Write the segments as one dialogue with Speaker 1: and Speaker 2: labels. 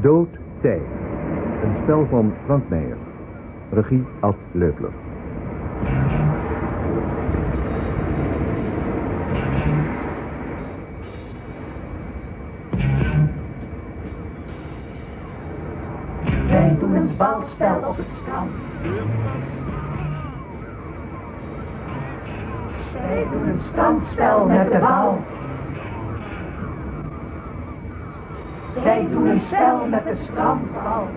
Speaker 1: Dood Tij. Een spel van Frank Meijer. Regie Ad Leupler.
Speaker 2: Wij doen een balspel op het strand. Wij doen een strandspel met de bal. Wij doen een spel met de strandbal.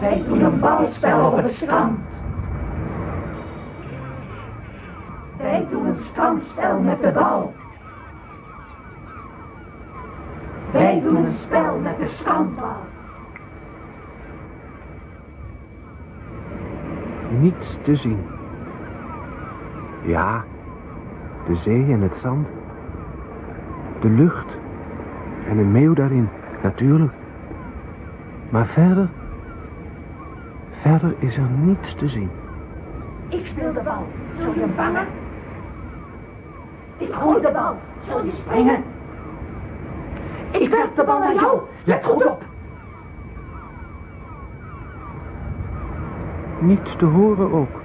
Speaker 2: Wij doen een balspel op het strand. Wij doen een strandspel met de bal. Wij doen een spel met de strandbal.
Speaker 3: Niets te zien. Ja, de zee en het zand. De lucht en een meeuw daarin, natuurlijk. Maar verder... Verder is er niets te zien.
Speaker 2: Ik speel de bal. Zul je hem vangen? Ik gooi de bal. Zul je springen? Ik werp de bal naar jou. Let goed op.
Speaker 3: Niets te horen ook.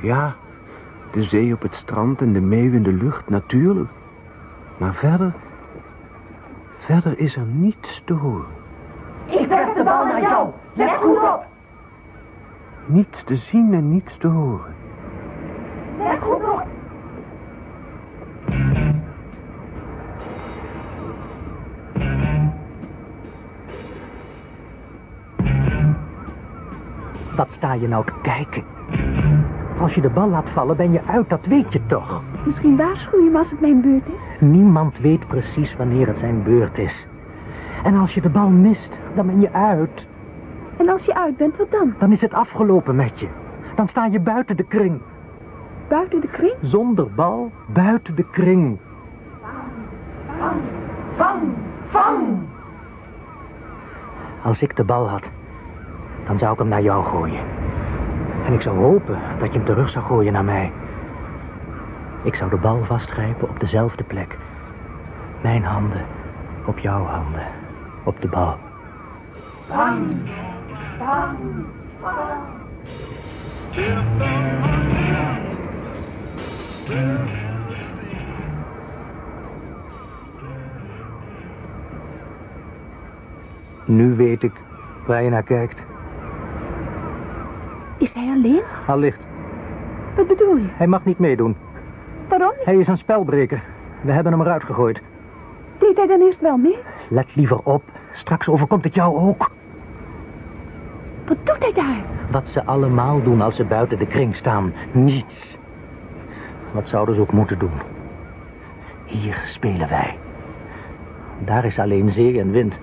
Speaker 3: Ja, de zee op het strand en de meeuw in de lucht, natuurlijk. Maar verder... Verder is er niets te horen.
Speaker 2: Ik werp de bal naar jou. Let goed op.
Speaker 3: Niets te zien en niets te horen.
Speaker 2: Let goed op.
Speaker 4: Wat sta je nou te kijken? Als je de bal laat vallen, ben je uit, dat weet je toch?
Speaker 5: Misschien waarschuw je me als het mijn beurt is.
Speaker 4: Niemand weet precies wanneer het zijn beurt is. En als je de bal mist, dan ben je uit.
Speaker 5: En als je uit bent, wat dan?
Speaker 4: Dan is het afgelopen met je. Dan sta je buiten de kring.
Speaker 5: Buiten de kring?
Speaker 4: Zonder bal, buiten de kring.
Speaker 2: Vang, vang, vang.
Speaker 4: Als ik de bal had, dan zou ik hem naar jou gooien. En ik zou hopen dat je hem terug zou gooien naar mij. Ik zou de bal vastgrijpen op dezelfde plek. Mijn handen op jouw handen. Op de bal. Nu weet ik waar je naar kijkt.
Speaker 5: Is hij alleen?
Speaker 4: Allicht,
Speaker 5: Wat bedoel je?
Speaker 4: hij mag niet meedoen.
Speaker 5: Waarom niet?
Speaker 4: Hij is een spelbreker. We hebben hem eruit gegooid.
Speaker 5: Deed hij dan eerst wel mee?
Speaker 4: Let liever op. Straks overkomt het jou ook.
Speaker 5: Wat doet hij daar?
Speaker 4: Wat ze allemaal doen als ze buiten de kring staan. Niets. Wat zouden ze ook moeten doen? Hier spelen wij. Daar is alleen zee en wind.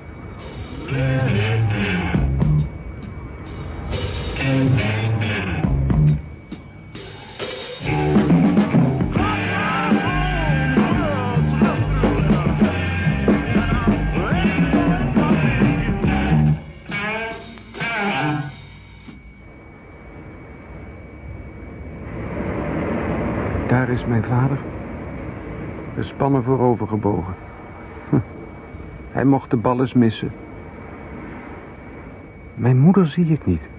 Speaker 3: Is mijn vader. De spannen voorover gebogen. Hm. Hij mocht de bal eens missen. Mijn moeder zie ik niet.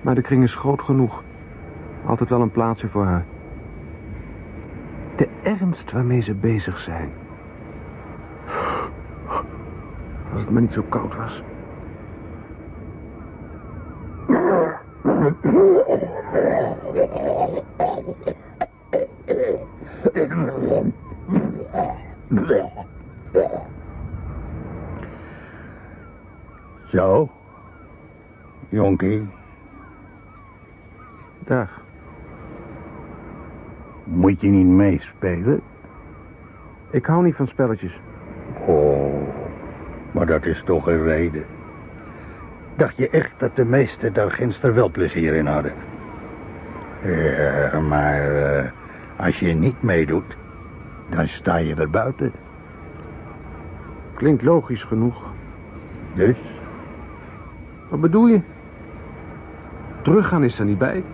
Speaker 3: Maar de kring is groot genoeg. Altijd wel een plaatsje voor haar. De ernst waarmee ze bezig zijn. Als het maar niet zo koud was.
Speaker 6: Zo. Jonkie,
Speaker 3: Dag.
Speaker 6: moet je niet meespelen?
Speaker 3: Ik hou niet van spelletjes.
Speaker 6: Oh, maar dat is toch een reden. Dacht je echt dat de meesten daar ginster wel plezier in hadden? Ja, maar eh, als je niet meedoet, dan sta je er buiten.
Speaker 3: Klinkt logisch genoeg.
Speaker 6: Dus,
Speaker 3: Wat bedoel je? Teruggaan is er niet bij.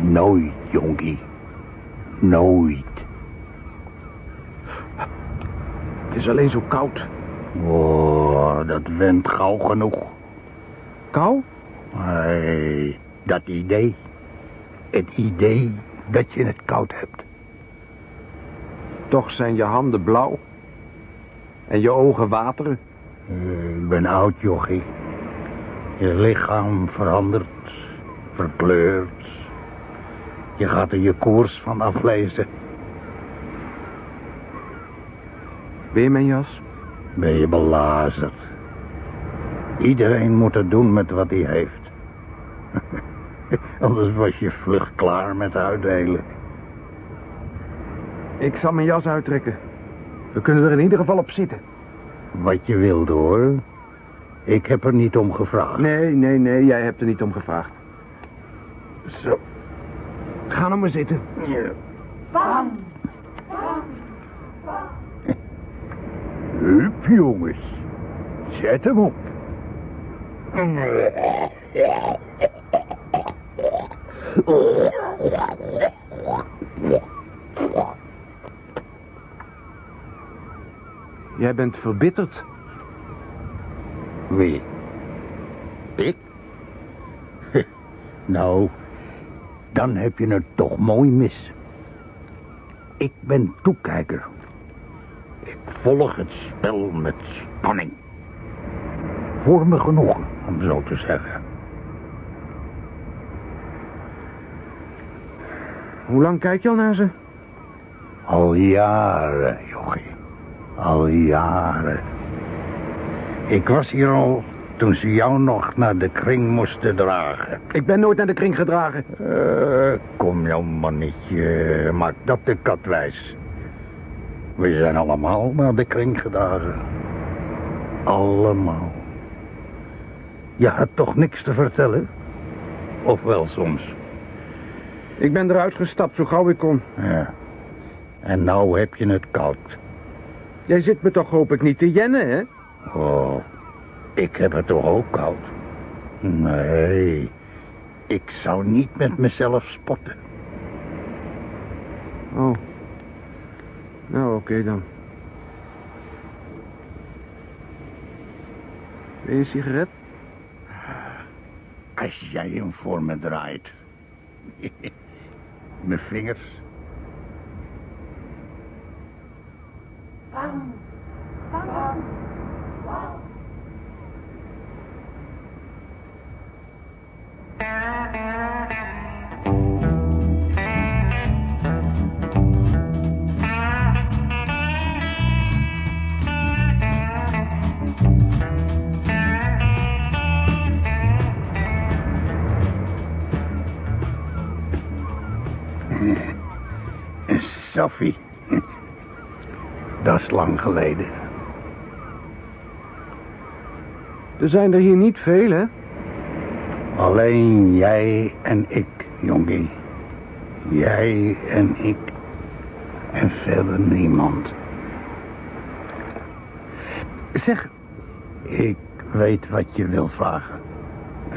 Speaker 6: nooit, jonkie. Nooit.
Speaker 3: Het is alleen zo koud.
Speaker 6: Oh, dat went gauw genoeg.
Speaker 3: Kou?
Speaker 6: Nee, dat idee. Het idee dat je het koud hebt.
Speaker 3: Toch zijn je handen blauw. En je ogen wateren.
Speaker 6: Eh, Ik ben oud, jochie. Je lichaam verandert, verkleurt. Je gaat er je koers van aflezen.
Speaker 3: Weer mijn jas?
Speaker 6: Ben je belazerd. Iedereen moet het doen met wat hij heeft. Anders was je vlug klaar met uitdelen.
Speaker 3: Ik zal mijn jas uittrekken. We kunnen er in ieder geval op zitten.
Speaker 6: Wat je wilde, hoor. Ik heb er niet om gevraagd.
Speaker 3: Nee, nee, nee, jij hebt er niet om gevraagd. Zo. Ga nou maar zitten.
Speaker 6: Hup, jongens. Zet hem op.
Speaker 3: Jij bent verbitterd.
Speaker 6: Wie? Ik? Nou, dan heb je het toch mooi mis. Ik ben toekijker. Ik volg het spel met spanning. Voor me genoegen, om zo te zeggen.
Speaker 3: Hoe lang kijk je al naar ze?
Speaker 6: Al jaren, jochie. Al jaren. Ik was hier al toen ze jou nog naar de kring moesten dragen.
Speaker 3: Ik ben nooit naar de kring gedragen.
Speaker 6: Eh, kom jou mannetje, maak dat de kat wijs. We zijn allemaal naar de kring gedragen. Allemaal. Je had toch niks te vertellen? Of wel soms?
Speaker 3: Ik ben eruit gestapt zo gauw ik kon.
Speaker 6: Ja. En nou heb je het koud.
Speaker 3: Jij zit me toch hoop ik niet te jennen, hè?
Speaker 6: Oh, ik heb het toch ook koud? Nee, ik zou niet met mezelf spotten.
Speaker 3: Oh. Nou, oké dan. Wil je een sigaret?
Speaker 6: Als jij hem voor me draait. Mijn vingers. Lang geleden.
Speaker 3: Er zijn er hier niet veel, hè?
Speaker 6: Alleen jij en ik, jongie. Jij en ik. En verder niemand.
Speaker 3: Zeg,
Speaker 6: Ik weet wat je wil vragen.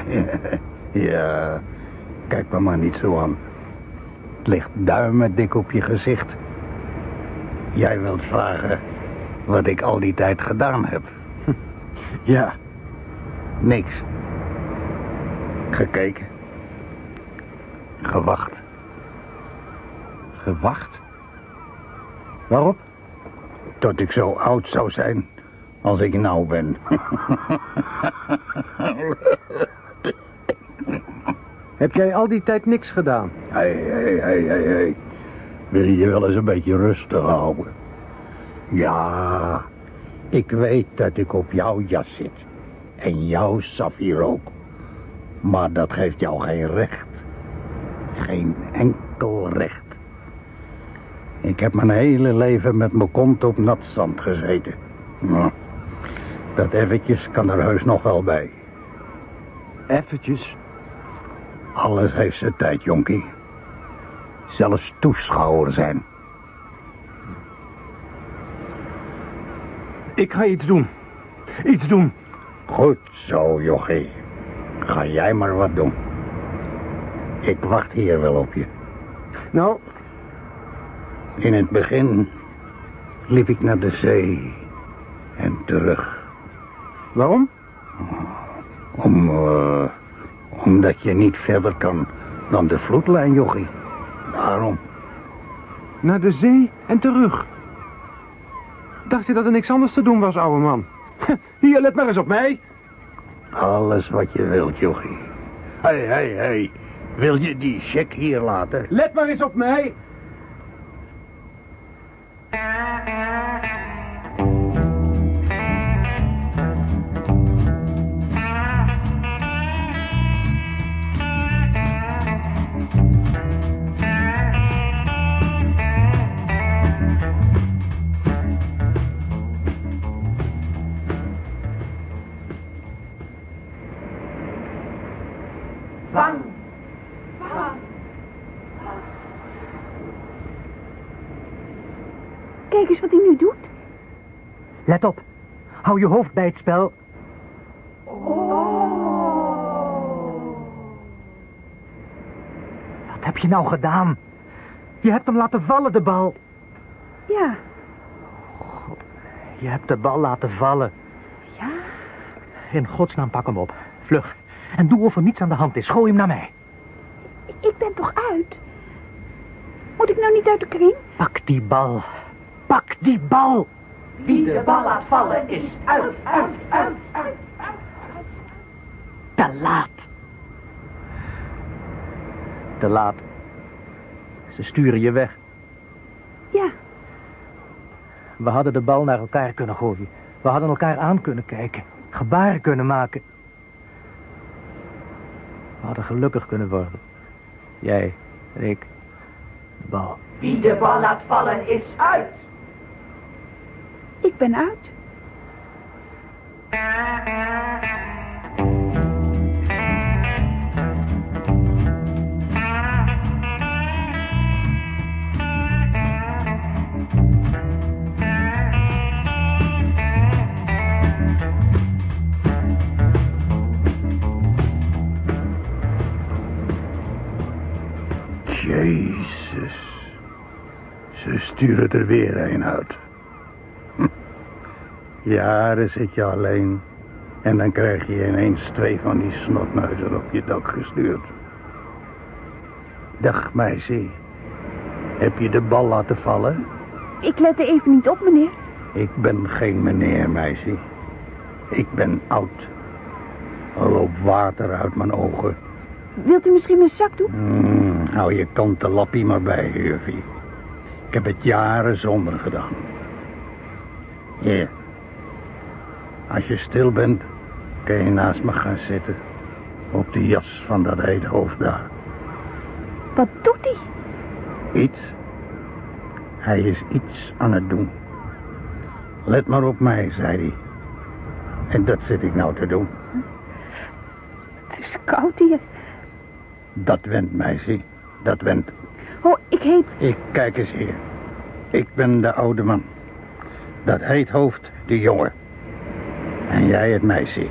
Speaker 6: ja, kijk me maar niet zo aan. Het ligt duimen dik op je gezicht. Jij wilt vragen wat ik al die tijd gedaan heb.
Speaker 3: ja,
Speaker 6: Niks. Gekeken. Gewacht.
Speaker 3: gewacht. Waarop?
Speaker 6: Tot ik zo oud zou zijn als ik nou ben.
Speaker 3: Heb jij al die tijd niks gedaan?
Speaker 6: Hé, hé, hé, hé, hé. Wil je je wel eens een beetje rustig houden? Ja, ik weet dat ik op jouw jas zit. En jouw saffier ook. Maar dat geeft jou geen recht. Geen enkel recht. Ik heb mijn hele leven met mijn kont op nat zand gezeten. Nou, dat eventjes kan er heus nog wel bij.
Speaker 3: Eventjes.
Speaker 6: Alles heeft zijn tijd, jonkie. Zelfs toeschouwer zijn.
Speaker 3: Ik ga iets doen. Iets doen.
Speaker 6: Goed zo, jochie. Ga jij maar wat doen. Ik wacht hier wel op je.
Speaker 3: Nou,
Speaker 6: In het begin liep ik naar de zee. En terug.
Speaker 3: Waarom?
Speaker 6: Om, eh, omdat je niet verder kan dan de vloedlijn, jochie. Daarom.
Speaker 3: Naar de zee en terug. Dacht je dat er niks anders te doen was, ouwe man? Hier, let maar eens op mij.
Speaker 6: Alles wat je wilt, jochie. Hé, hé, hé. Wil je die check hier laten?
Speaker 3: Let maar eens op mij.
Speaker 4: Let op. Hou je hoofd bij het spel. Wat heb je nou gedaan? Je hebt hem laten vallen, de bal.
Speaker 5: Ja,
Speaker 4: Je hebt de bal laten vallen.
Speaker 5: ja.
Speaker 4: In godsnaam pak hem op. Vlug. En doe of er niets aan de hand is. Gooi hem naar mij.
Speaker 5: Ik ben toch uit? Moet ik nou niet uit de kring?
Speaker 4: Pak die bal. Pak die bal.
Speaker 2: Wie de bal laat vallen is uit, uit, uit, uit.
Speaker 4: Te laat. Te laat. Ze sturen je weg.
Speaker 5: Ja,
Speaker 4: We hadden de bal naar elkaar kunnen gooien. We hadden elkaar aan kunnen kijken. Gebaren kunnen maken. We hadden gelukkig kunnen worden. Jij en ik. De bal.
Speaker 2: Wie de bal laat vallen is uit.
Speaker 5: Ben uit.
Speaker 6: Jezus. Ze sturen er weer een uit. Jaren zit je alleen. En dan krijg je ineens twee van die snotneuzen op je dak gestuurd. Dag meisje. Heb je de bal laten vallen?
Speaker 5: Ik let er even niet op, meneer.
Speaker 6: Ik ben geen meneer, meisje. Ik ben oud. Er loopt water uit mijn ogen.
Speaker 5: Wilt u misschien mijn zakdoek?
Speaker 6: Hmm, hou je kanten lappie maar bij, Hurvie. Ik heb het jaren zonder gedaan. Hier. Als je stil bent, kun je naast me gaan zitten. Op de jas van dat heet hoofd daar.
Speaker 5: Wat doet hij?
Speaker 6: Iets. Hij is iets aan het doen. Let maar op mij, zei hij. En dat zit ik nou te doen.
Speaker 5: Het is koud hier.
Speaker 6: Dat went, meisje. Dat went.
Speaker 5: Oh, ik heet...
Speaker 6: Ik kijk eens hier. Ik ben de oude man. Dat heet hoofd de jongen. En jij het meisje.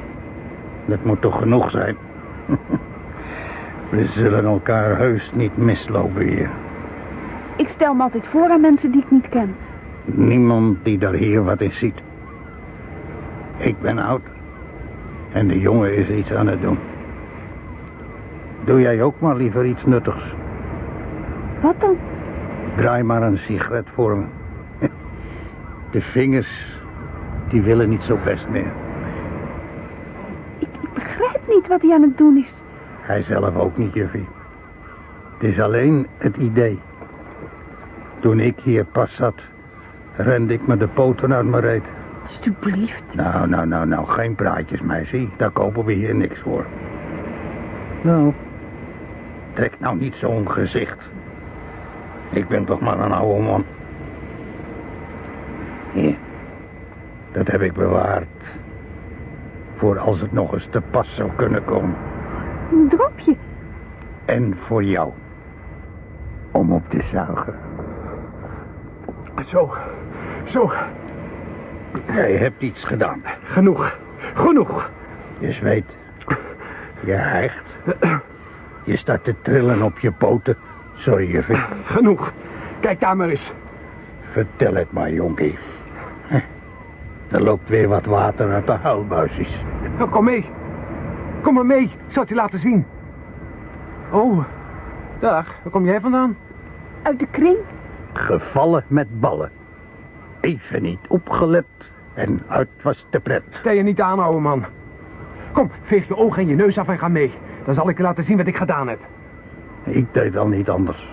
Speaker 6: Dat moet toch genoeg zijn? We zullen elkaar heus niet mislopen hier.
Speaker 5: Ik stel me altijd voor aan mensen die ik niet ken.
Speaker 6: Niemand die daar hier wat in ziet. Ik ben oud. En de jongen is iets aan het doen. Doe jij ook maar liever iets nuttigs.
Speaker 5: Wat dan?
Speaker 6: Draai maar een sigaret voor me. De vingers, die willen niet zo best meer.
Speaker 5: Ik, ik begrijp niet wat hij aan het doen is.
Speaker 6: Hij zelf ook niet, juffie. Het is alleen het idee. Toen ik hier pas zat, rende ik me de poten uit mijn reet.
Speaker 5: Alsjeblieft.
Speaker 6: Nou, nou, nou, nou, geen praatjes, meisje. Daar kopen we hier niks voor. Nou, trek nou niet zo'n gezicht. Ik ben toch maar een oude man. Hier, dat heb ik bewaard. Voor als het nog eens te pas zou kunnen komen.
Speaker 5: Een dropje.
Speaker 6: En voor jou. Om op te zuigen.
Speaker 3: Zo, zo,
Speaker 6: Jij hebt iets gedaan.
Speaker 3: genoeg, genoeg.
Speaker 6: Je zweet. Je hijgt. Je staat te trillen op je poten. Sorry, juffie.
Speaker 3: Genoeg. Kijk daar maar eens.
Speaker 6: Vertel het maar, jonkie. Er loopt weer wat water uit de huilbuisjes.
Speaker 3: Nou, kom mee. Kom maar mee. Ik zal het je laten zien. Oh, dag. Waar kom jij vandaan?
Speaker 5: Uit de kring?
Speaker 6: Gevallen met ballen. Even niet opgelet en uit was de pret.
Speaker 3: Stel je niet aan, ouwe man. Kom, veeg je ogen en je neus af en ga mee. Dan zal ik je laten zien wat ik gedaan heb.
Speaker 6: Ik deed al niet anders,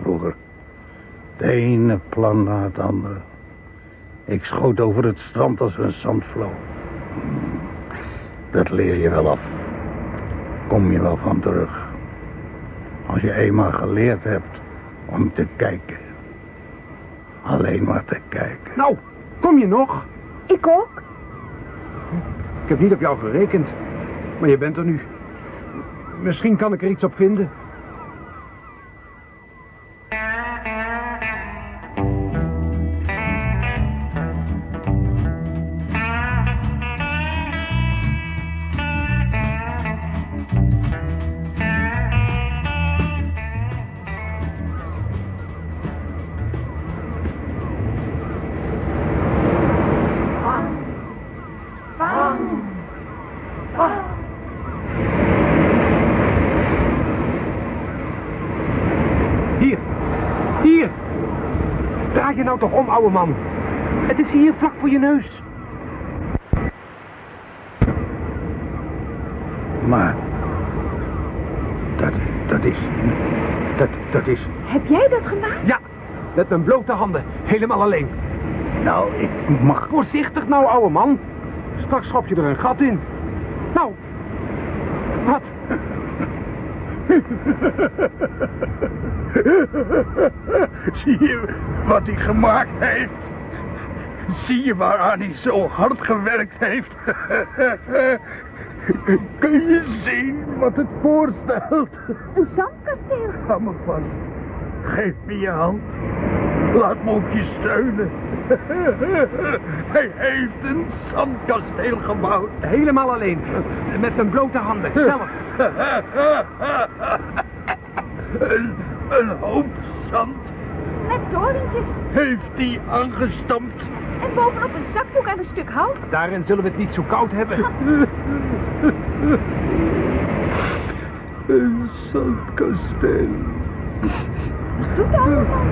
Speaker 6: vroeger. Het ene plan na het andere. Ik schoot over het strand als een zandvloot. Dat leer je wel af. Kom je wel van terug. Als je eenmaal geleerd hebt om te kijken. Alleen maar te kijken.
Speaker 3: Nou, kom je nog?
Speaker 5: Ik ook.
Speaker 3: Ik heb niet op jou gerekend. Maar je bent er nu. Misschien kan ik er iets op vinden. Ouwe man. Het is hier vlak voor je neus.
Speaker 6: Maar... Dat, dat is... Dat, dat is...
Speaker 5: Heb jij dat gemaakt?
Speaker 3: Ja, met mijn blote handen. Helemaal alleen.
Speaker 6: Nou, ik mag...
Speaker 3: Voorzichtig nou, ouwe man. Straks schop je er een gat in. Nou. Wat?
Speaker 6: Zie je wat hij gemaakt heeft? Zie je waaraan hij zo hard gewerkt heeft? Kun je zien wat het voorstelt?
Speaker 5: Een zandkasteel.
Speaker 6: Ga me vast. Geef me je hand. Laat me op je steunen. Hij heeft een zandkasteel gebouwd.
Speaker 3: Helemaal alleen. Met mijn blote handen. Zelf.
Speaker 6: Een, een hoop zand
Speaker 5: Met torentjes.
Speaker 6: heeft hij aangestampt.
Speaker 5: En bovenop een zakdoek aan een stuk hout.
Speaker 3: Daarin zullen we het niet zo koud hebben.
Speaker 6: Een zandkasteel.
Speaker 5: Doet allemaal.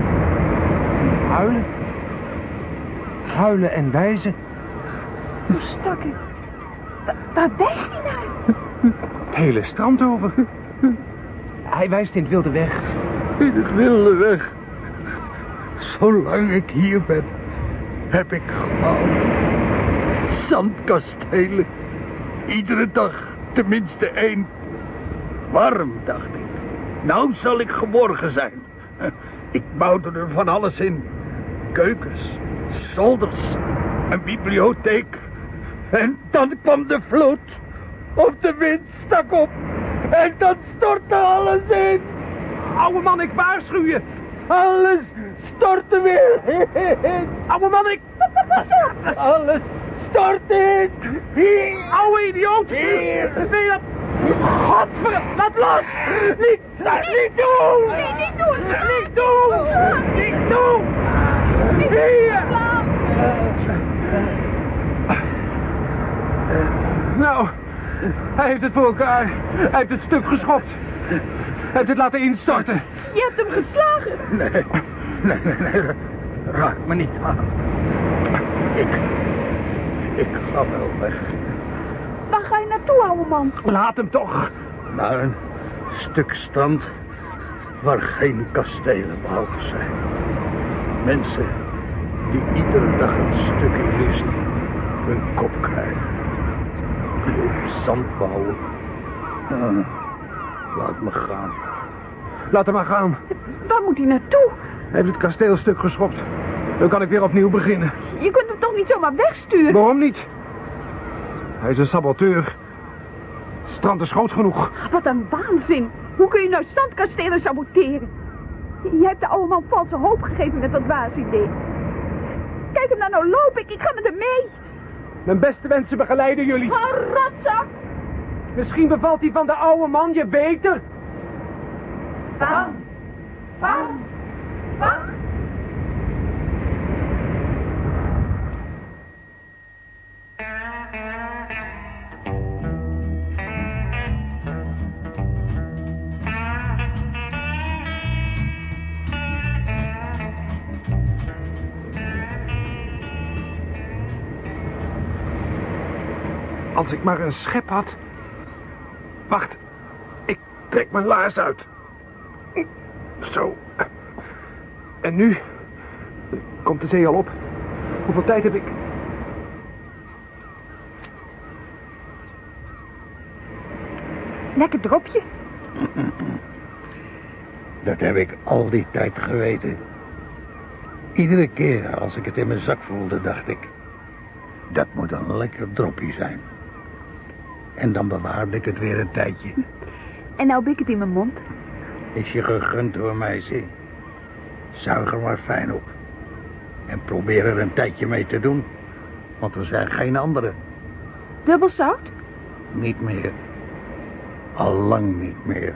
Speaker 3: Huilen. Huilen en wijzen.
Speaker 5: Hoe stak ik? Wa- Waar wijst hij naar?
Speaker 3: Het hele strand over. Hij wijst in het wilde weg.
Speaker 6: In het wilde weg. Zolang ik hier ben, heb ik gebouwd. Zandkastelen. Iedere dag tenminste één. Warm, dacht ik. Nou zal ik geborgen zijn. Ik bouwde er van alles in. Keukens, zolders, een bibliotheek. En dan kwam de vloed. Of de wind stak op. En dan stortte alles in.
Speaker 3: Oude man, ik waarschuw je.
Speaker 6: Alles stortte weer in.
Speaker 3: Oude man, ik...
Speaker 6: Alles stort in. Hier.
Speaker 3: Oude idioot.
Speaker 6: Hier.
Speaker 3: Ben je... Godver... Laat los.
Speaker 6: Niet, niet doen.
Speaker 5: Nee, niet doen.
Speaker 3: Niet doen. Niet doen. Hier. Nou, hij heeft het voor elkaar. Hij heeft het stuk geschopt. Hij heeft het laten instorten.
Speaker 5: Je hebt hem geslagen.
Speaker 6: Nee, nee, nee, nee. Raak me niet aan. Ik, ik ga wel weg.
Speaker 5: Waar ga je naartoe, ouwe man?
Speaker 3: Laat hem toch.
Speaker 6: Naar een stuk strand waar geen kastelen bouwd zijn. Mensen die iedere dag een stukje rust hun kop krijgen. Die op zand bouwen. Ah, laat me gaan.
Speaker 3: Laat hem maar gaan.
Speaker 5: Waar moet hij naartoe?
Speaker 3: Hij heeft het kasteel stuk geschopt. Dan kan ik weer opnieuw beginnen.
Speaker 5: Je kunt hem toch niet zomaar wegsturen?
Speaker 3: Waarom niet? Hij is een saboteur. Het strand is groot genoeg.
Speaker 5: Wat een waanzin. Hoe kun je nou zandkastelen saboteren? Je hebt de oude man valse hoop gegeven met dat waasidee. Kijk hem nou nou lopen. Ik, ik ga met hem mee.
Speaker 3: Mijn beste wensen begeleiden jullie.
Speaker 5: Rotzak.
Speaker 3: Misschien bevalt die van de oude man je beter.
Speaker 5: Bang. Bang.
Speaker 3: Als ik maar een schep had. Wacht. Ik trek mijn laars uit. Zo. En nu? Komt de zee al op? Hoeveel tijd heb ik?
Speaker 5: Lekker dropje.
Speaker 6: Dat heb ik al die tijd geweten. Iedere keer als ik het in mijn zak voelde, dacht ik... Dat moet een lekker droppie zijn. En dan bewaarde ik het weer een tijdje.
Speaker 5: En nou heb ik het in mijn mond.
Speaker 6: Is je gegund hoor, meisje. Zuig er maar fijn op. En probeer er een tijdje mee te doen. Want er zijn geen anderen.
Speaker 5: Dubbel zout?
Speaker 6: Niet meer. Al lang niet meer.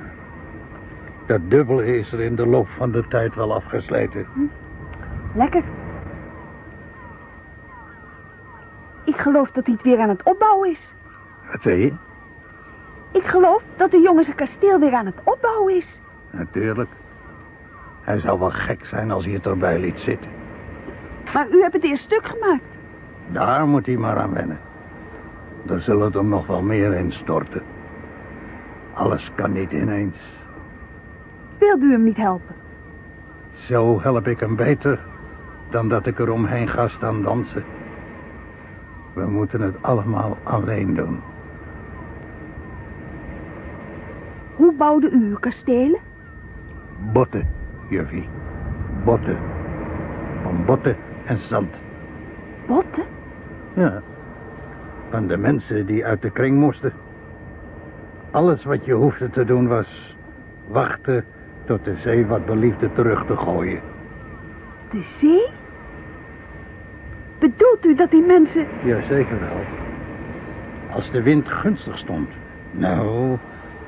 Speaker 6: Dat dubbele is er in de loop van de tijd wel afgesleten.
Speaker 5: Lekker. Ik geloof dat hij het weer aan het opbouwen is.
Speaker 6: Je?
Speaker 5: Ik geloof dat de jongen zijn kasteel weer aan het opbouwen is.
Speaker 6: Natuurlijk. Hij zou wel gek zijn als hij het erbij liet zitten.
Speaker 5: Maar u hebt het eerst stuk gemaakt.
Speaker 6: Daar moet hij maar aan wennen. Er zullen er nog wel meer instorten. Alles kan niet ineens.
Speaker 5: Wilt u hem niet helpen?
Speaker 6: Zo help ik hem beter dan dat ik er omheen ga staan dansen. We moeten het allemaal alleen doen.
Speaker 5: Hoe bouwde u uw kastelen?
Speaker 6: Botten, juffie. Botten. Van botten en zand.
Speaker 5: Botten?
Speaker 6: Ja. Van de mensen die uit de kring moesten. Alles wat je hoefde te doen was wachten tot de zee wat beliefde terug te gooien.
Speaker 5: De zee? Bedoelt u dat die mensen...
Speaker 6: Jazeker wel. Als de wind gunstig stond. Nou,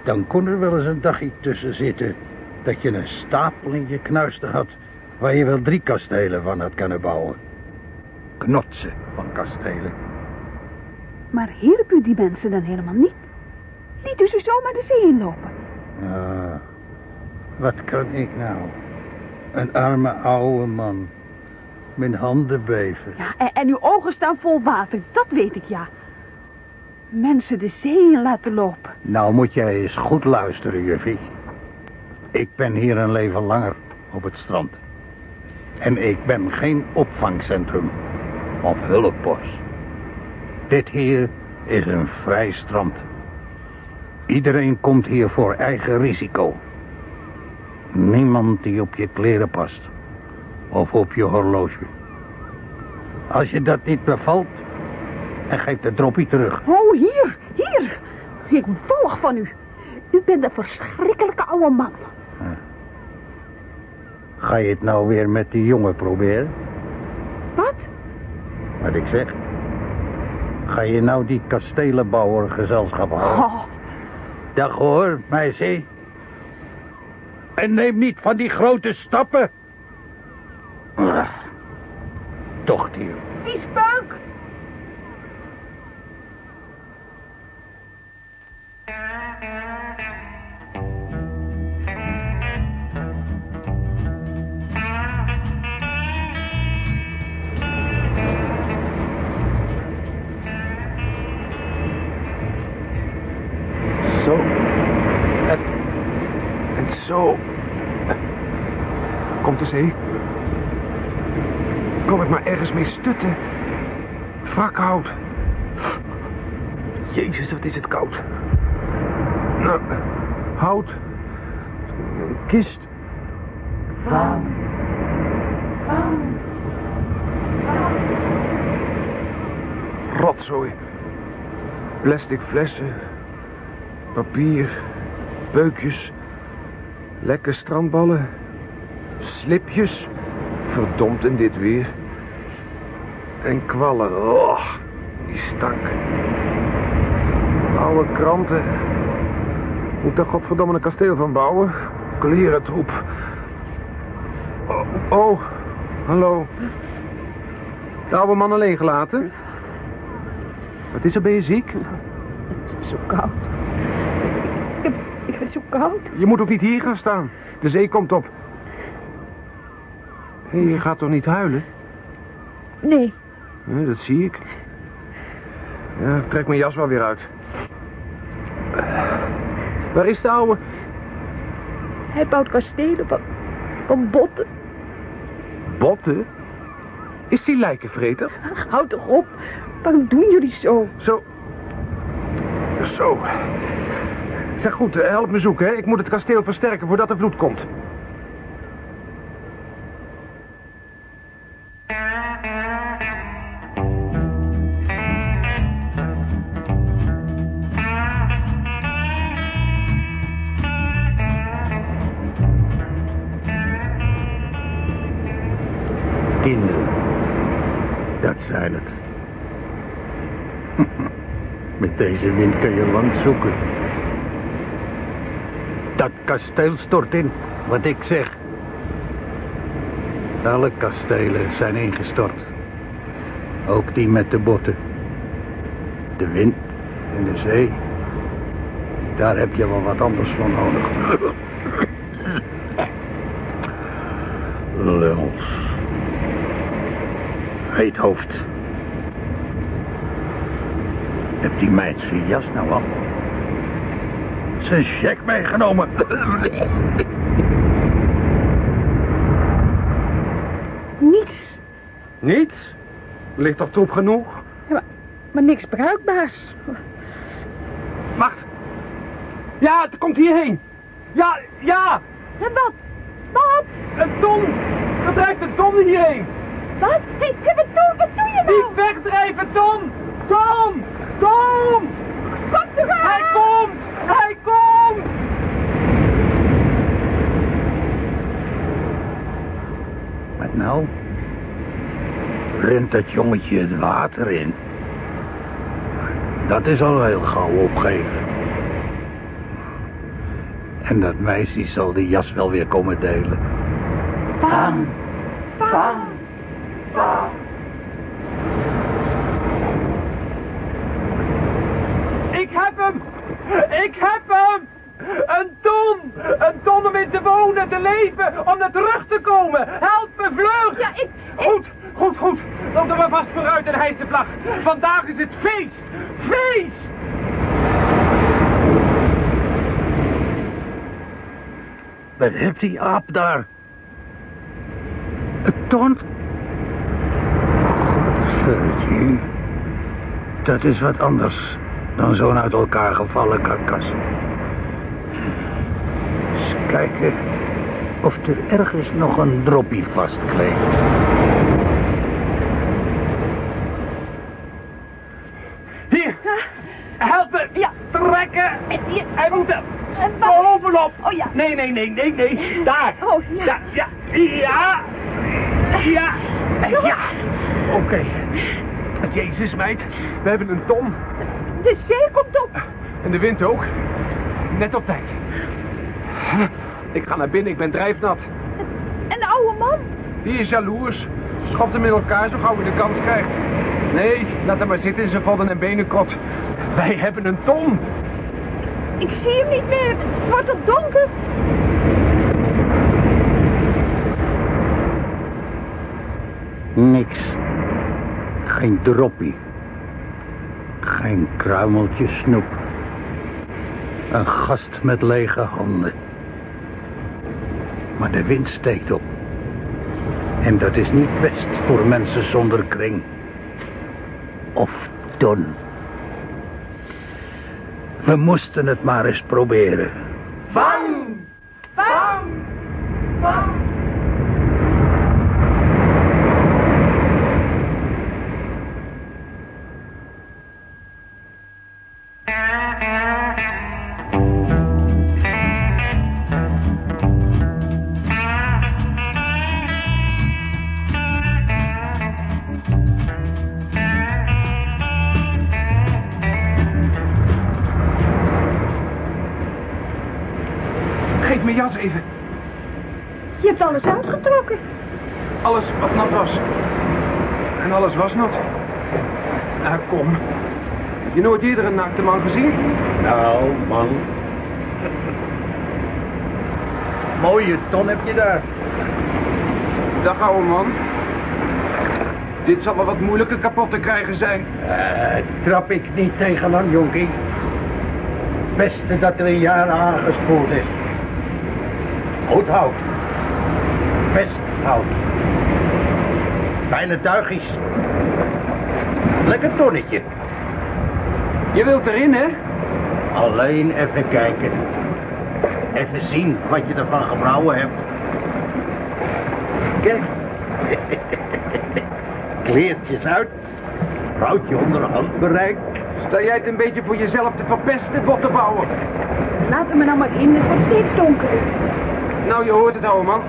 Speaker 6: dan kon er wel eens een dagje tussen zitten... dat je een stapel in je knuisten had... waar je wel drie kastelen van had kunnen bouwen. Knotsen van kastelen.
Speaker 5: Maar hielp u die mensen dan helemaal niet? Liet u ze zomaar de zee inlopen?
Speaker 6: Ah, wat kan ik nou? Een arme oude man. Mijn handen beven.
Speaker 5: Ja, en, en uw ogen staan vol water, dat weet ik ja. Mensen de zee laten lopen.
Speaker 6: Nou moet jij eens goed luisteren, juffie. Ik ben hier een leven langer op het strand. En ik ben geen opvangcentrum of hulppost. Dit hier is een vrij strand. Iedereen komt hier voor eigen risico. Niemand die op je kleren past. Of op je horloge. Als je dat niet bevalt, en geef de droppie terug.
Speaker 5: Oh, hier, hier. Ik volg van u. U bent een verschrikkelijke oude man.
Speaker 6: Ga je het nou weer met die jongen proberen?
Speaker 5: Wat?
Speaker 6: Wat ik zeg. Ga je nou die kastelenbouwer gezelschap houden?
Speaker 5: Oh,
Speaker 6: Dag hoor, meisje. En neem niet van die grote stappen. Toch,
Speaker 5: die
Speaker 3: Flessen. Papier. Beukjes. Lekke strandballen. Slipjes. Verdomd in dit weer. En kwallen. Oh, die stank. Oude kranten. Moet daar godverdomme een kasteel van bouwen? Kleren troep. Oh, oh, hallo. De oude man alleen gelaten? Wat is er, ben je ziek?
Speaker 5: Zo koud. Ik, ben zo koud.
Speaker 3: Je moet ook niet hier gaan staan. De zee komt op. Hé, je gaat toch niet huilen?
Speaker 5: Nee,
Speaker 3: Ja, dat zie ik. Ja, ik trek mijn jas wel weer uit. Waar is de ouwe?
Speaker 5: Hij bouwt kastelen van, van botten.
Speaker 3: Botten? Is die lijkenvreter?
Speaker 5: Houd toch op. Waarom doen jullie zo?
Speaker 3: Zo. Zo. Zeg goed, eh, help me zoeken, hè. Ik moet het kasteel versterken voordat er vloed komt.
Speaker 6: Kinderen. Dat zijn het. Met deze wind kun je land zoeken. Dat kasteel stort in, wat ik zeg. Alle kastelen zijn ingestort. Ook die met de botten. De wind en de zee. Daar heb je wel wat anders voor nodig. Lels. Heet hoofd. Heb die meid zijn jas nou al? Zijn check meegenomen.
Speaker 5: Niets.
Speaker 3: Niets? Ligt toch troep genoeg?
Speaker 5: Ja, maar, maar niks bruikbaars.
Speaker 3: Wacht. Ja, het komt hierheen. Ja, ja.
Speaker 5: En wat? Wat?
Speaker 3: Een ton. Er drijft een ton hierheen.
Speaker 5: Wat? Hey, wat doe, wat doe je nou?
Speaker 3: Niet wegdrijven, Tom! Tom! Tom!
Speaker 5: Kom terug!
Speaker 3: Hij komt! Hij komt!
Speaker 6: Wat nou? Rent dat jongetje het water in? Dat is al heel gauw opgeven. En dat meisje zal de jas wel weer komen delen.
Speaker 5: Bang! Bang!
Speaker 3: Ik heb hem! Ik heb hem! Een ton! Om in te wonen, te leven, om naar terug te komen! Help me vlug!
Speaker 5: Ja, ik...
Speaker 3: Goed, goed, goed. Doen we vast vooruit en hijs de vlag. Vandaag is het feest! Feest!
Speaker 6: Wat heeft die aap daar? Een ton? Godverdomme. Dat is wat anders dan zo'n uit elkaar gevallen karkas. Kijken of er ergens nog een droppie vastkleeft.
Speaker 3: Hier! Help me!
Speaker 5: Ja.
Speaker 3: Trekken! Hij moet er bovenop!
Speaker 5: Oh, ja.
Speaker 3: Nee, nee, nee, nee, nee. Daar!
Speaker 5: Oh, ja.
Speaker 3: Ja, ja, ja! Ja! Ja! Oké. Jezus, meid. We hebben een ton.
Speaker 5: De zee komt op.
Speaker 3: En de wind ook. Net op tijd. Ik ga naar binnen, ik ben drijfnat.
Speaker 5: En de oude man?
Speaker 3: Die is jaloers. Schopt hem in elkaar zo gauw hij de kans krijgt. Nee, laat hem maar zitten in zijn vodden en benenkot. Wij hebben een ton.
Speaker 5: Ik zie hem niet meer. Het wordt al donker.
Speaker 6: Niks. Geen droppie. Geen kruimeltje snoep. Een gast met lege handen. Maar de wind steekt op. En dat is niet best voor mensen zonder kring. Of ton. We moesten het maar eens proberen.
Speaker 3: Geef me jas even.
Speaker 5: Je hebt alles uitgetrokken.
Speaker 3: Alles wat nat was. En alles was nat. Nou, kom. Heb je nooit eerder een naakte man gezien?
Speaker 6: Nou, man. Mooie ton heb je daar.
Speaker 3: Dag, ouwe man. Dit zal wel wat moeilijker kapot te krijgen zijn.
Speaker 6: Eh, trap ik niet tegenaan, jonkie. Beste dat er een jaar aangespoeld is. Goed hout. Best hout. Fijne tuigjes. Lekker tonnetje.
Speaker 3: Je wilt erin, hè?
Speaker 6: Alleen even kijken. Even zien wat je ervan gebrouwen hebt. Kijk. Kleertjes uit. Vrouwtje onder handbereik.
Speaker 3: Sta jij het een beetje voor jezelf te verpesten, bouwen?
Speaker 5: Laat me nou maar in, het wordt steeds donkerder.
Speaker 3: Nou, je hoort het, ouwe man.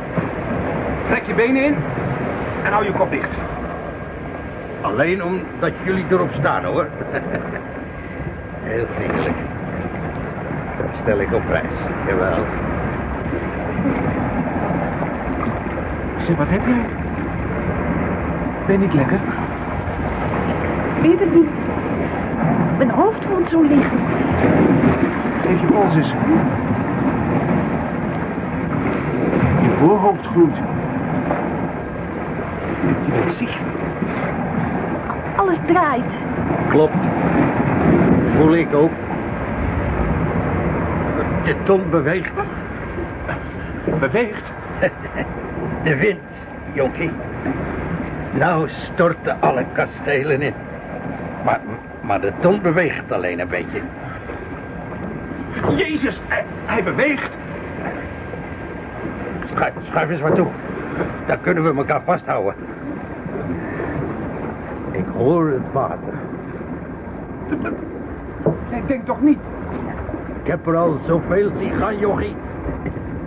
Speaker 3: Trek je benen in en hou je kop dicht.
Speaker 6: Alleen omdat jullie erop staan, hoor. Heel vriendelijk. Dat stel ik op prijs. Jawel.
Speaker 3: Zeg, wat heb jij? Ben je niet lekker?
Speaker 5: Weet het niet. Mijn hoofd voelt zo licht.
Speaker 3: Geef je pols eens. Je voorhoofd gloeit. Je bent ziek.
Speaker 5: Alles draait.
Speaker 6: Klopt. Voel ik ook. De ton beweegt.
Speaker 3: Beweegt.
Speaker 6: De wind, jonkie. Nou storten alle kastelen in. Maar, maar de ton beweegt alleen een beetje.
Speaker 3: Jezus, hij, hij beweegt.
Speaker 6: Schuif, eens wat toe. Dan kunnen we elkaar vasthouden. Ik hoor het water.
Speaker 3: Jij denkt toch niet?
Speaker 6: Ik heb er al zoveel zien gaan, jochie.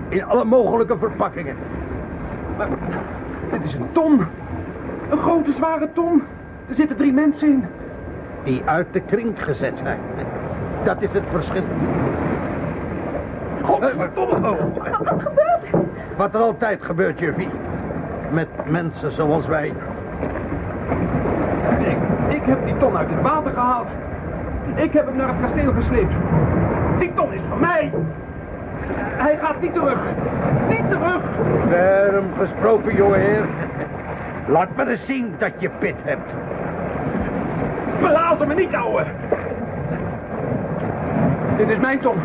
Speaker 6: In alle mogelijke verpakkingen.
Speaker 3: Maar, dit is een ton. Een grote, zware ton. Er zitten drie mensen in.
Speaker 6: Die uit de kring gezet zijn. Dat is het verschil.
Speaker 3: Godverdomme.
Speaker 6: Oh,
Speaker 5: Wat gebeurt?
Speaker 6: Wat er altijd gebeurt, juffie. Met mensen zoals wij.
Speaker 3: Ik, ik heb die ton uit het water gehaald. Ik heb hem naar het kasteel gesleept. Die ton is van mij. Hij gaat niet terug. Niet terug.
Speaker 6: Ferm gesproken, jongeheer. Laat me eens zien dat je pit hebt.
Speaker 3: Blazen me niet, ouwe. Dit is mijn ton.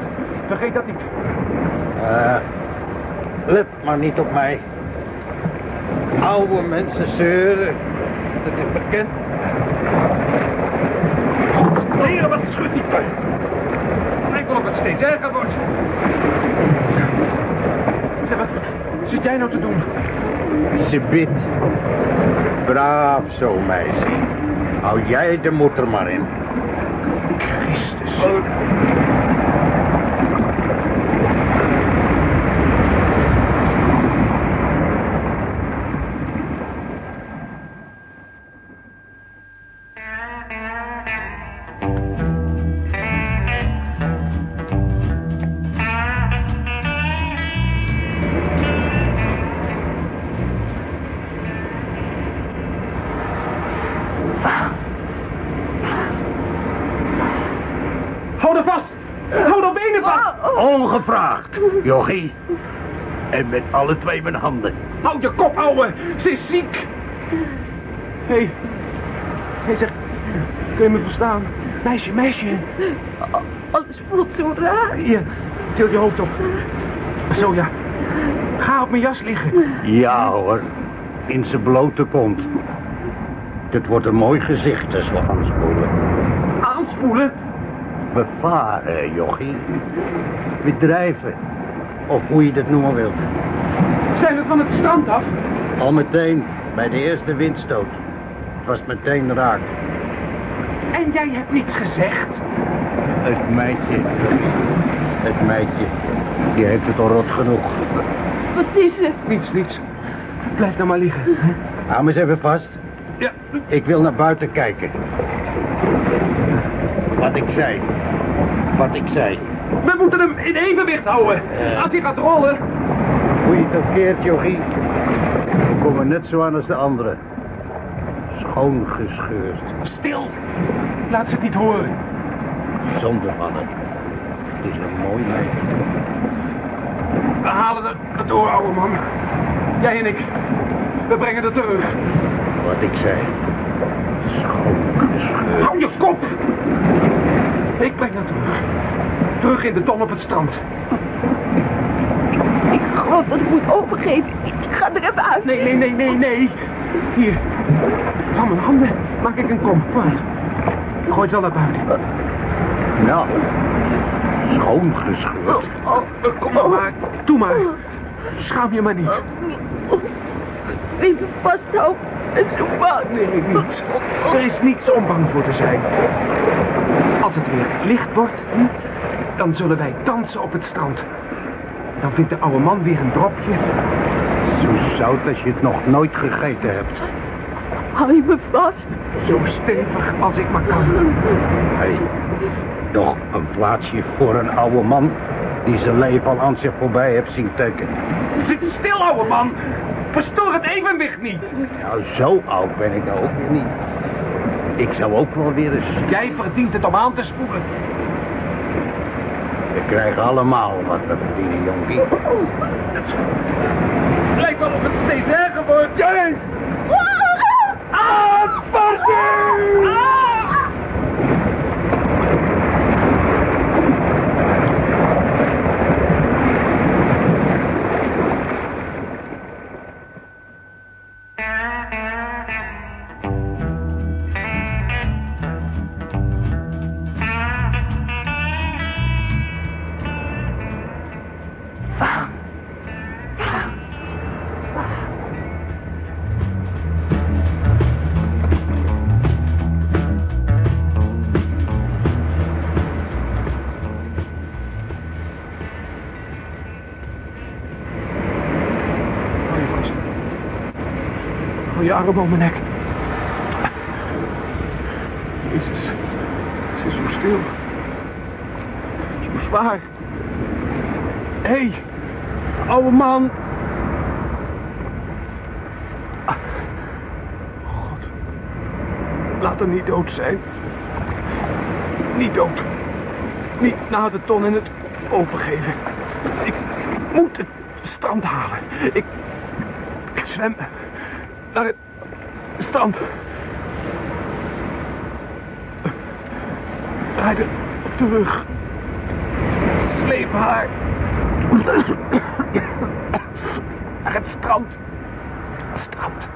Speaker 3: Vergeet dat niet.
Speaker 6: Eh, maar niet op mij. Oude mensen zeuren. Dat is bekend.
Speaker 3: Leren, wat schudt die pui? Lijkt wel of het steeds erger wordt. Zeg, wat zit jij nou te doen?
Speaker 6: Ze bidt. Braaf zo, meisje. Hou jij de moed er maar in.
Speaker 3: Christus. Hou er vast! Hou de benen vast!
Speaker 6: Ongevraagd, jochie. En met alle twee mijn handen.
Speaker 3: Hou je kop, ouwe! Ze is ziek! Hé. Hey. Hé, zeg. Kun je me verstaan? Meisje, meisje.
Speaker 5: Alles voelt zo raar.
Speaker 3: Hier, til je hoofd op. Zo, ja. Ga op mijn jas liggen.
Speaker 6: Ja hoor, in zijn blote kont. Dit wordt een mooi gezicht als we aanspoelen.
Speaker 3: Aanspoelen?
Speaker 6: We varen, jochie. We drijven. Of hoe je dat noemen wilt.
Speaker 3: Zijn we van het strand af?
Speaker 6: Al meteen, bij de eerste windstoot. Het was meteen raak.
Speaker 3: En jij hebt niets gezegd?
Speaker 6: Het meisje. Het meisje. Die heeft het al rot genoeg.
Speaker 5: Wat is het?
Speaker 3: Niets, niets. Blijf nou maar liggen. hè?
Speaker 6: Hou me eens even vast.
Speaker 3: Ja,
Speaker 6: Ik wil naar buiten kijken. Wat ik zei. Wat ik zei.
Speaker 3: we moeten hem in evenwicht houden.
Speaker 6: Eh.
Speaker 3: Als hij gaat rollen.
Speaker 6: Hoe je het ook keert, jochie. We komen net zo aan als de anderen. Schoongescheurd.
Speaker 3: Stil. Laat ze het niet horen.
Speaker 6: Zonder mannen. Het is een mooi meisje.
Speaker 3: We halen het, door, ouwe man. Jij en ik. We brengen het terug.
Speaker 6: Wat ik zei.
Speaker 3: Schoongescheurd. Hou je kop! Ik breng haar terug. Terug in de ton op het strand.
Speaker 5: Ik geloof dat ik moet overgeven. Ik ga er even uit.
Speaker 3: Nee, nee, nee, nee, nee. Hier. Van mijn handen maak ik een kom. Kwaad. Gooi het wel naar buiten.
Speaker 6: Nou, schoongescheurd.
Speaker 3: Oh, eh, kom maar, maar. Doe maar. Schaam je maar niet.
Speaker 5: Even vasthouden. Het is zo bang.
Speaker 3: Nee. Er is niets om bang voor te zijn. Als het weer licht wordt, hm, dan zullen wij dansen op het strand. Dan vindt de oude man weer een dropje.
Speaker 6: Zo zout als je het nog nooit gegeten hebt.
Speaker 5: Hou je me vast?
Speaker 3: Zo stevig als ik maar kan.
Speaker 6: Hé, nog een plaatsje voor een oude man die zijn leven al aan zich voorbij heeft zien tekenen.
Speaker 3: Zit stil, oude man. Verstoor het evenwicht niet.
Speaker 6: Nou, zo oud ben ik nou ook weer niet. Ik zou ook wel weer eens...
Speaker 3: Jij verdient het om aan te spoelen.
Speaker 6: We krijgen allemaal wat we verdienen, jonkie.
Speaker 3: Lijkt wel of het steeds erger wordt. Jij! Arm om mijn nek. Jezus. Ze is zo stil. Zo zwaar. Hé. Hey, oude man. God. Laat haar niet dood zijn. Niet dood. Niet na de ton in het overgeven. Ik moet het strand halen. Ik, ik zwem naar het strand. Draai er terug. Sleep haar. Naar het strand. Strand.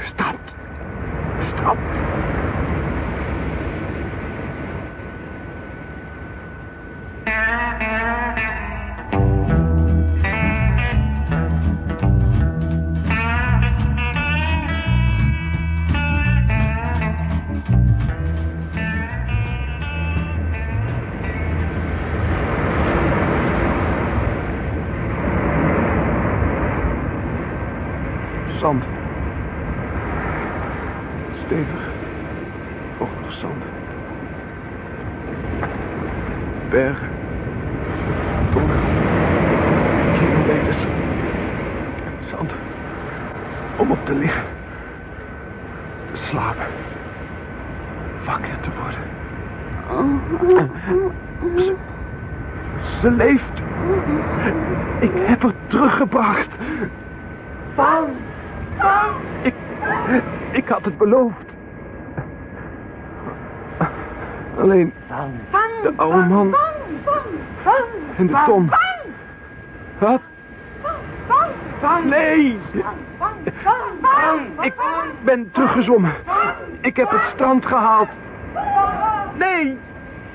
Speaker 3: Strand. Strand. Alleen de oude man en de ton. Wat? Nee! Ik ben teruggezwommen. Ik heb het strand gehaald. Nee!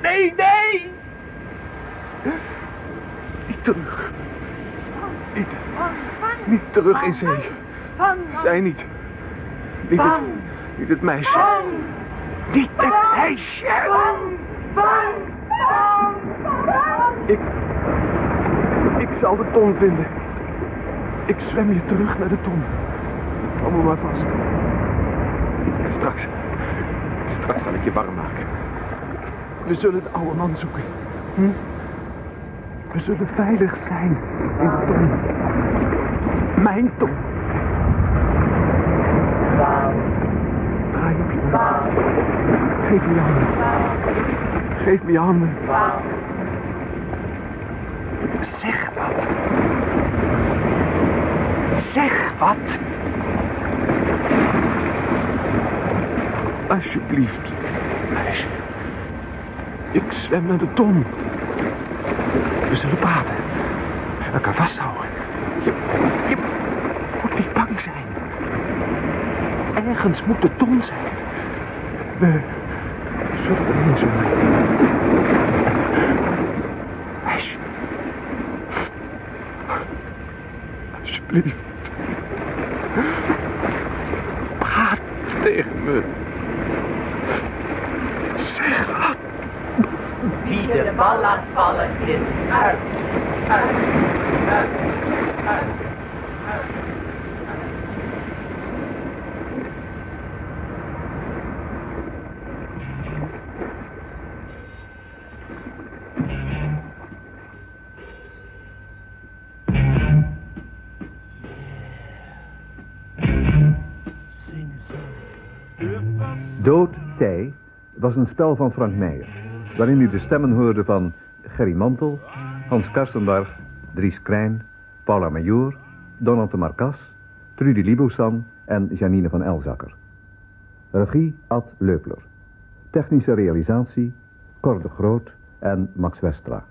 Speaker 3: Nee, nee! Niet terug. Niet, niet terug in zee. Zij niet. Niet het, niet het meisje. Niet het meisje! Ik... Ik zal de ton vinden. Ik zwem je terug naar de ton. Hou maar vast. En straks... Straks zal ik je warm maken. We zullen de oude man zoeken. Hm? We zullen veilig zijn in de ton. Mijn ton. Draai op je rug. Geef me je handen. Geef me je handen. Zeg wat. Zeg wat. Alsjeblieft. Meisje. Ik zwem naar de ton. We zullen praten. Elkaar vasthouden. Je, je moet niet bang zijn. Ergens moet de ton zijn. We zwemmen. Meisje. Alsjeblieft. Praat tegen me. Zeg wat.
Speaker 2: Wie de bal laat vallen is uit. Uit. Uit. Uit.
Speaker 1: Dood Tij was een spel van Frank Meijer, waarin u de stemmen hoorde van Gerry Mantel, Hans Karstenbarg, Dries Krijn, Paula Major, Donald de Marcas, Trudy Libosan en Janine van Elzakker. Regie Ad Leupler. Technische realisatie Cor de Groot en Max Westra.